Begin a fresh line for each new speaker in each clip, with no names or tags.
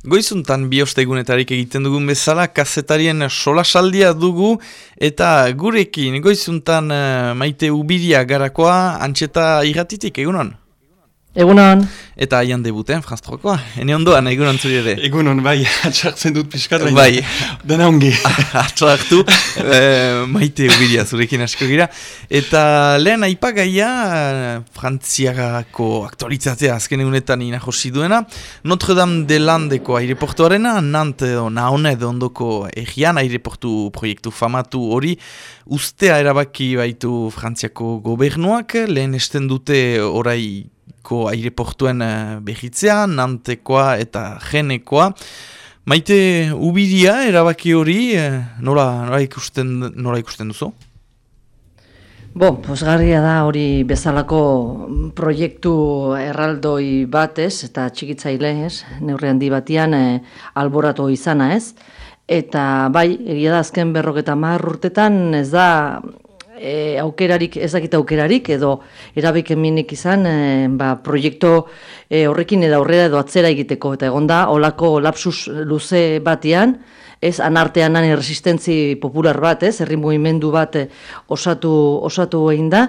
Goizuntan biostegunetarik egiten dugun bezala, kazetarien solasaldia dugu, eta gurekin goizuntan uh, maite ubiria garakoa, antxeta irratitik, egunon?
Egunon.
Eta aian debuten, Franz Trokoa. Ene ondoan, egunon zuri ere.
Egunon, bai, atxartzen dut piskat.
Bai.
Dena ongi.
Atxartu, e, maite ubiria zurekin asko gira. Eta lehen aipagaia, frantziagako aktualizatzea azken egunetan ina josi duena. Notre Dame de Landeko aireportuarena, Nante edo Naone ondoko egian aireportu proiektu famatu hori, ustea erabaki baitu frantziako gobernuak, lehen esten dute orai ko aireportuen uh, behitzea, nantekoa eta genekoa. Maite ubidia erabaki hori, uh, nola, nola, ikusten, nola ikusten duzu?
Bo, posgarria da hori bezalako proiektu erraldoi batez eta txikitzaile ez, neurri handi batian eh, alboratu izana ez. Eta bai, egia da azken berroketa mar urtetan ez da e, aukerarik, ezakita aukerarik, edo erabikeminik izan, e, ba, proiektu e, horrekin edo aurrera edo atzera egiteko, eta egon da, olako lapsus luze batean, ez anartean nan resistentzi popular bat, ez, herri mugimendu bat e, osatu, osatu egin da,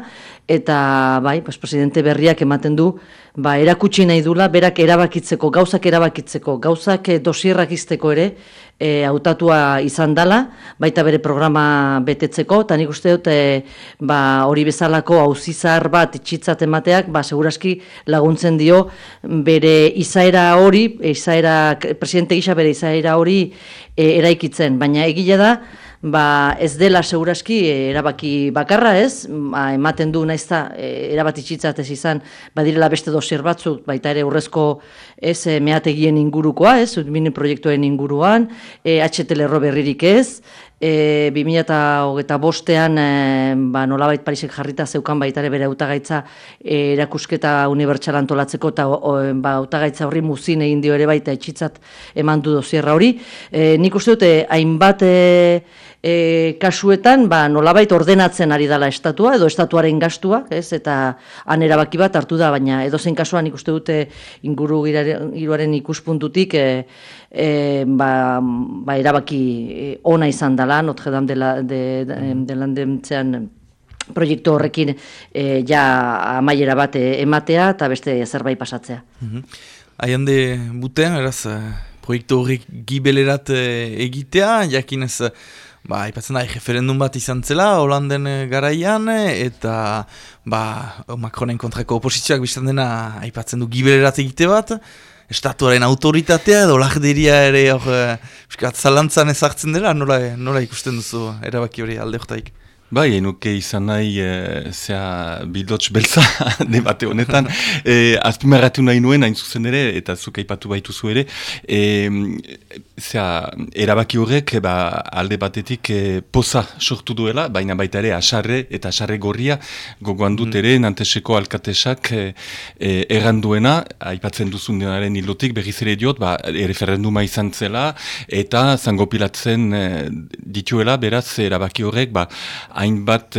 eta bai, pues, presidente berriak ematen du, ba, erakutsi nahi dula, berak erabakitzeko, gauzak erabakitzeko, gauzak e, dosierrak izteko ere, e, hautatua izan dela, baita bere programa betetzeko, eta nik uste dut, e, ba, hori bezalako hauzizar bat itxitzat emateak, ba, seguraski laguntzen dio bere izaera hori, izaera, presidente gisa bere izaera hori e, eraikitzen, baina egile da, ba, ez dela seguraski eh, erabaki bakarra ez, ba, ematen du naizta e, erabati ez izan, badirela beste dosier batzuk, baita ere urrezko ez e, meategien ingurukoa, ez, mini proiektuen inguruan, e, HTL berririk ez, e, 2008 bostean e, ba, nolabait Parisek jarrita zeukan baita ere bere autagaitza e, erakusketa unibertsal antolatzeko eta ba, autagaitza horri muzin egin dio ere baita etxitzat eman du dosierra hori. E, nik uste dute, hainbat e, e, kasuetan ba, nolabait ordenatzen ari dela estatua edo estatuaren gastua, ez? eta han erabaki bat hartu da, baina edozein kasuan ikuste dute inguru giroaren ikuspuntutik e, e, ba, ba, erabaki e, ona izan dela, Notre Dame de, de, de, proiektu horrekin e, ja amaiera bat ematea eta beste zerbait pasatzea.
Mm de buten, eraz, proiektu horrek gibelerat egitea, jakinez ba, ipatzen da, referendum bat izan zela, Holanden eh, garaian, eh, eta ba, Macronen kontrako oposizioak biztan dena, aipatzen du gibelerat egite bat, estatuaren autoritatea edo lagderia ere hor, e, zalantzan ezartzen dela, nola, nola ikusten duzu erabaki hori alde
Bai, enuke izan nahi, e, zea, bildotx belza, debate honetan, e, azpimarratu nahi nuen, hain zuzen ere, eta zuk aipatu baitu zu ere, e, zea, erabaki horrek, ba, alde batetik e, poza sortu duela, baina baita ere, asarre eta asarre gorria, gogoan dut mm. ere, nanteseko alkatesak e, e, erranduena, aipatzen duzun denaren hilotik, berriz ere diot, ba, referenduma izan zela, eta zangopilatzen e, dituela, beraz, erabaki horrek, ba, hainbat